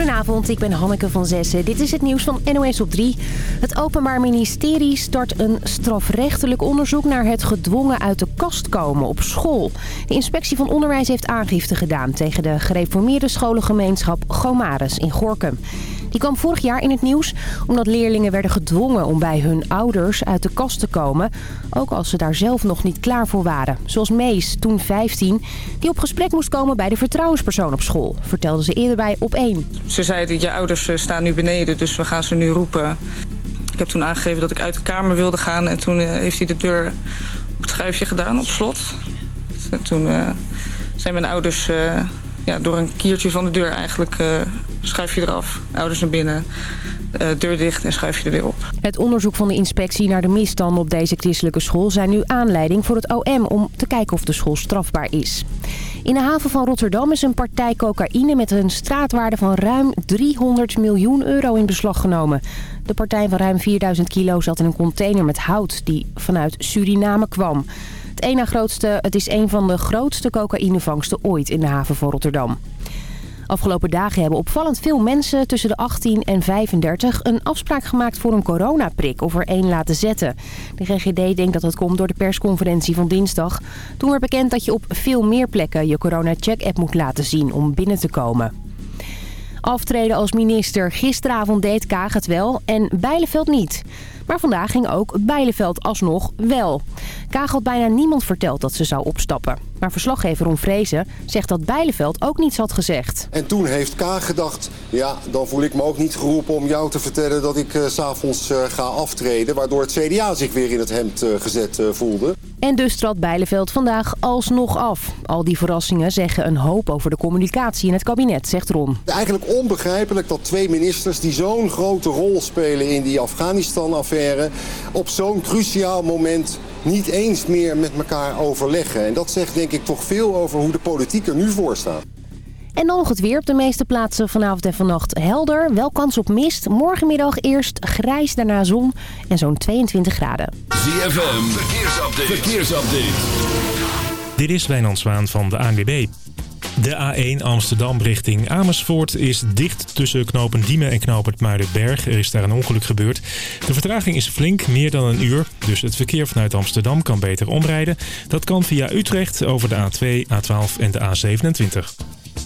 Goedenavond, ik ben Hanneke van Zessen. Dit is het nieuws van NOS op 3. Het Openbaar Ministerie start een strafrechtelijk onderzoek naar het gedwongen uit de kast komen op school. De inspectie van onderwijs heeft aangifte gedaan tegen de gereformeerde scholengemeenschap Gomares in Gorkum. Die kwam vorig jaar in het nieuws omdat leerlingen werden gedwongen om bij hun ouders uit de kast te komen. Ook als ze daar zelf nog niet klaar voor waren. Zoals Mees, toen 15, die op gesprek moest komen bij de vertrouwenspersoon op school. Vertelde ze eerder bij Op 1. Ze zeiden, je ouders eh, staan nu beneden, dus we gaan ze nu roepen. Ik heb toen aangegeven dat ik uit de kamer wilde gaan en toen eh, heeft hij de deur op het schuifje gedaan, op slot. En toen uh, zijn mijn ouders ja, door een kiertje van de deur eigenlijk uh, schuif je eraf. Ouders naar binnen, uh, deur dicht en schuif je er weer op. Het onderzoek van de inspectie naar de misstanden op deze christelijke school... zijn nu aanleiding voor het OM om te kijken of de school strafbaar is. In de haven van Rotterdam is een partij cocaïne met een straatwaarde van ruim 300 miljoen euro in beslag genomen. De partij van ruim 4000 kilo zat in een container met hout die vanuit Suriname kwam. Het, ene grootste, het is een van de grootste cocaïnevangsten ooit in de haven van Rotterdam. Afgelopen dagen hebben opvallend veel mensen tussen de 18 en 35 een afspraak gemaakt voor een coronaprik of er één laten zetten. De GGD denkt dat het komt door de persconferentie van dinsdag. Toen werd bekend dat je op veel meer plekken je corona-check-app moet laten zien om binnen te komen. Aftreden als minister. Gisteravond deed Kaag het wel en Bijleveld niet. Maar vandaag ging ook Bijleveld alsnog wel. Kaag had bijna niemand verteld dat ze zou opstappen. Maar verslaggever Ron Vrezen zegt dat Bijleveld ook niets had gezegd. En toen heeft Kaag gedacht, ja, dan voel ik me ook niet geroepen om jou te vertellen dat ik uh, s'avonds uh, ga aftreden. Waardoor het CDA zich weer in het hemd uh, gezet voelde. En dus trad Bijleveld vandaag alsnog af. Al die verrassingen zeggen een hoop over de communicatie in het kabinet, zegt Ron. Eigenlijk onbegrijpelijk dat twee ministers die zo'n grote rol spelen in die Afghanistan-affaire... op zo'n cruciaal moment niet eens meer met elkaar overleggen. En dat zegt denk ik toch veel over hoe de politiek er nu voor staat. En dan nog het weer op de meeste plaatsen vanavond en vannacht helder. Wel kans op mist. Morgenmiddag eerst grijs, daarna zon en zo'n 22 graden. ZFM, verkeersupdate. verkeersupdate. Dit is Wijnand Zwaan van de ANWB. De A1 Amsterdam richting Amersfoort is dicht tussen knopen Diemen en knopend Muidenberg. Er is daar een ongeluk gebeurd. De vertraging is flink, meer dan een uur. Dus het verkeer vanuit Amsterdam kan beter omrijden. Dat kan via Utrecht over de A2, A12 en de A27.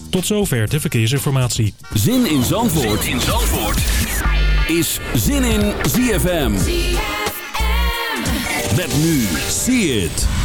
Tot zover de verkeersinformatie. Zin in Zandvoort, zin in Zandvoort. is Zin in ZFM. ZFM. Met nu, see it.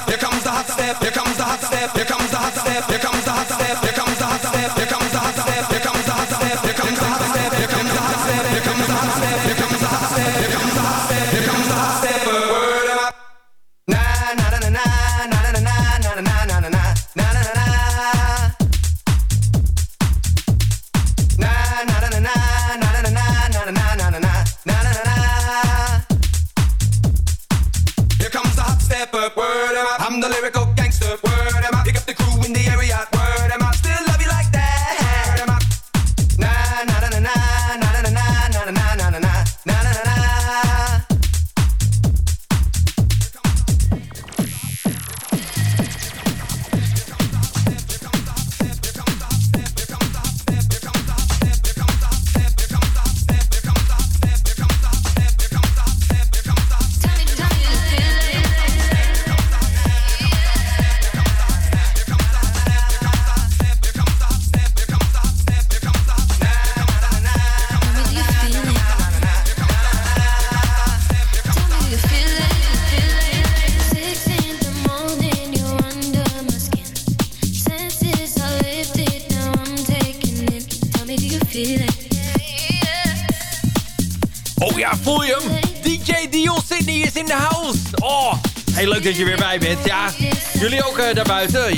step, here comes the hot step, here comes the hot step, here comes the hot step, here comes the hot step, here comes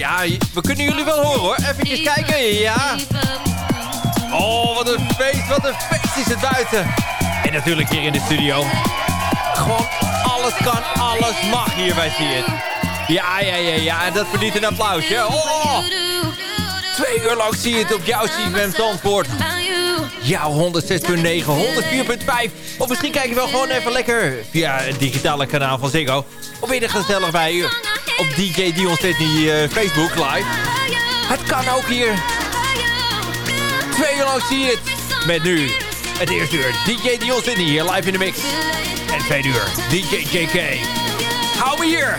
Ja, we kunnen jullie wel horen hoor. Even kijken, ja. Oh, wat een feest, wat een feest is het buiten. En natuurlijk hier in de studio. Gewoon alles kan, alles mag hier bij het. Ja, ja, ja, ja, dat verdient een applausje. Oh, twee uur lang zie je het op jouw CFM Zandvoort. Jouw 106.9, 104.5. Of misschien kijk je wel gewoon even lekker via het digitale kanaal van Ziggo. Of ben je er gezellig bij u op DJ Dion Sydney uh, Facebook live. Het kan ook hier. Twee uur lang zie je het. Met nu het eerste uur DJ Dion Sydney hier live in de mix. En twee uur DJ JK. Hou me hier.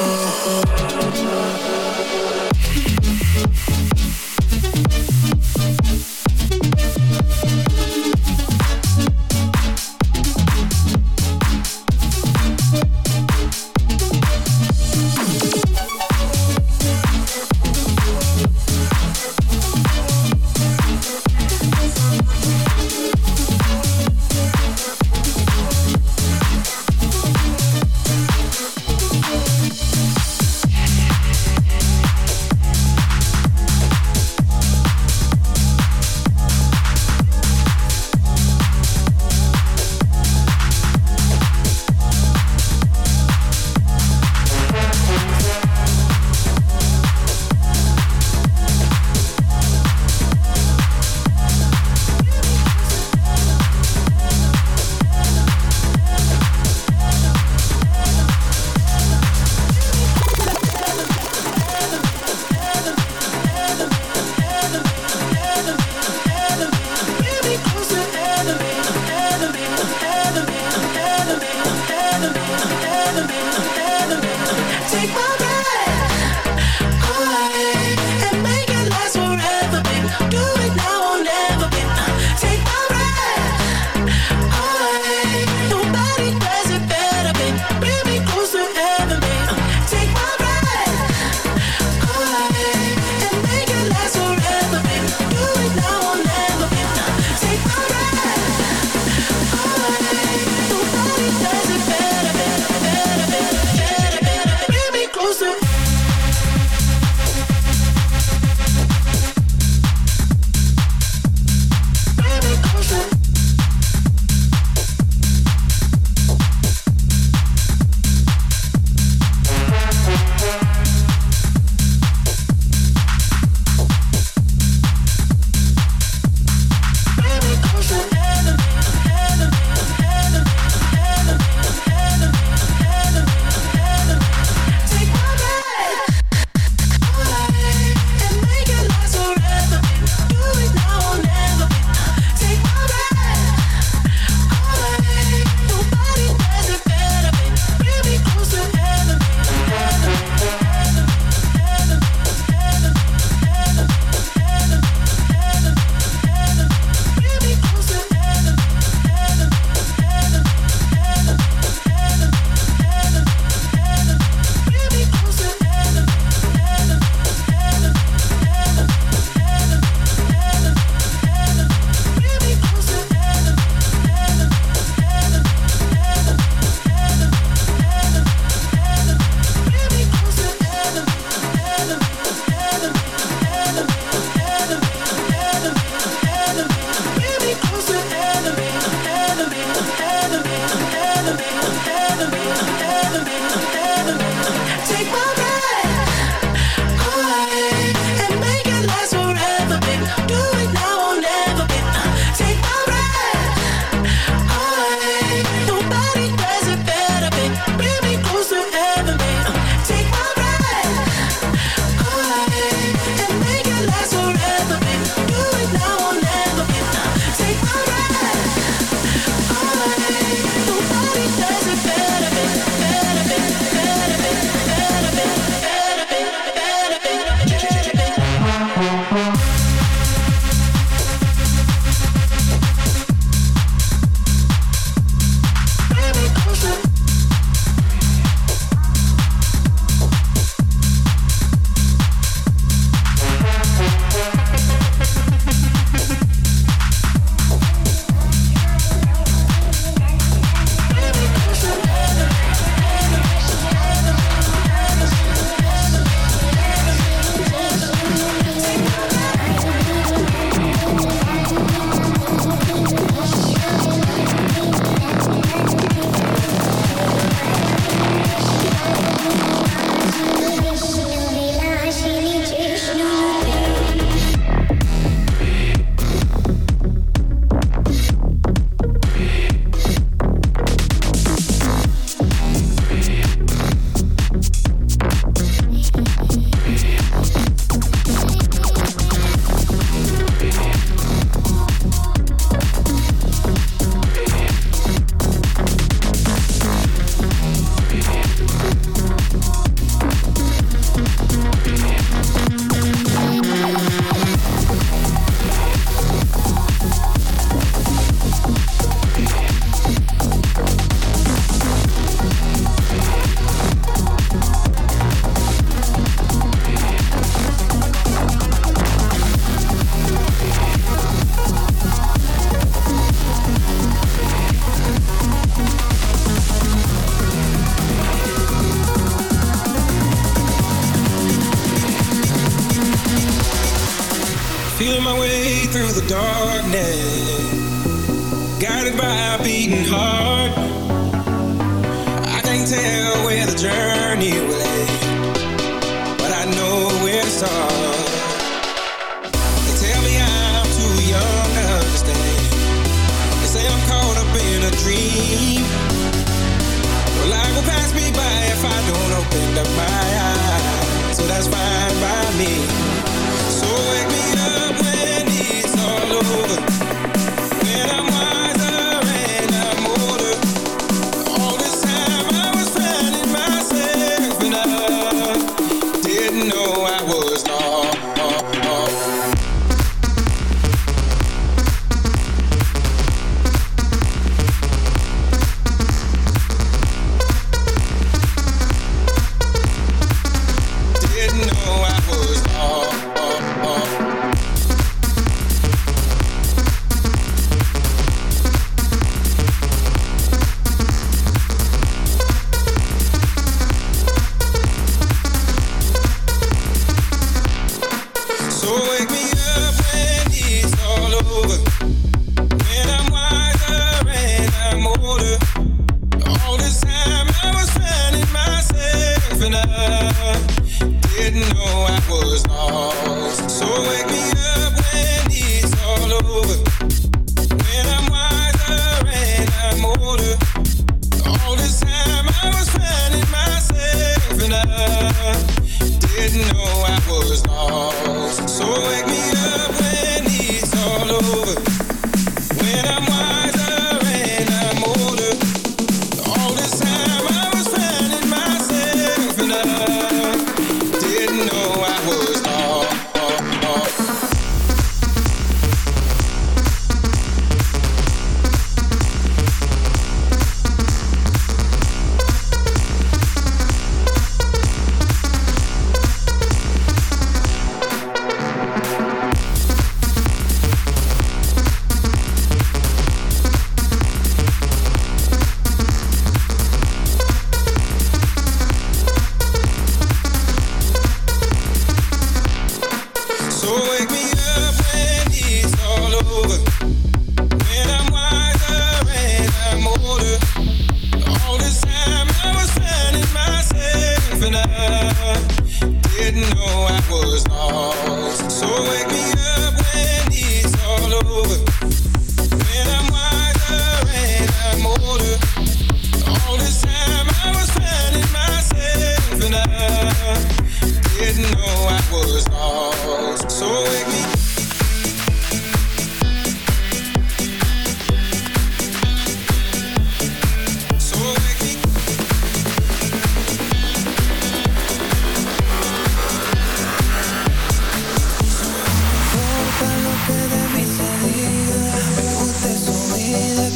didn't know I was lost. So wake me up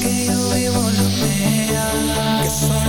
que yo vivo lo vea. Que soy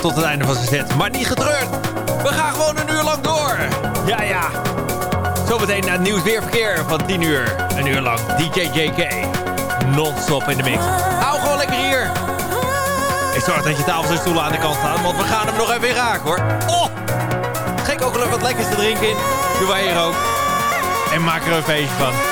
Tot het einde van zijn set, maar niet getreurd. We gaan gewoon een uur lang door. Ja, ja. Zometeen naar het nieuws weerverkeer van 10 uur. Een uur lang DJ JK. Non-stop in de mix. Hou gewoon lekker hier. Ik zorg dat je tafels en stoelen aan de kant staan, want we gaan hem nog even in raken hoor. Oh! Gek ook nog wat lekkers te drinken in. Doe wij hier ook. En maak er een feestje van.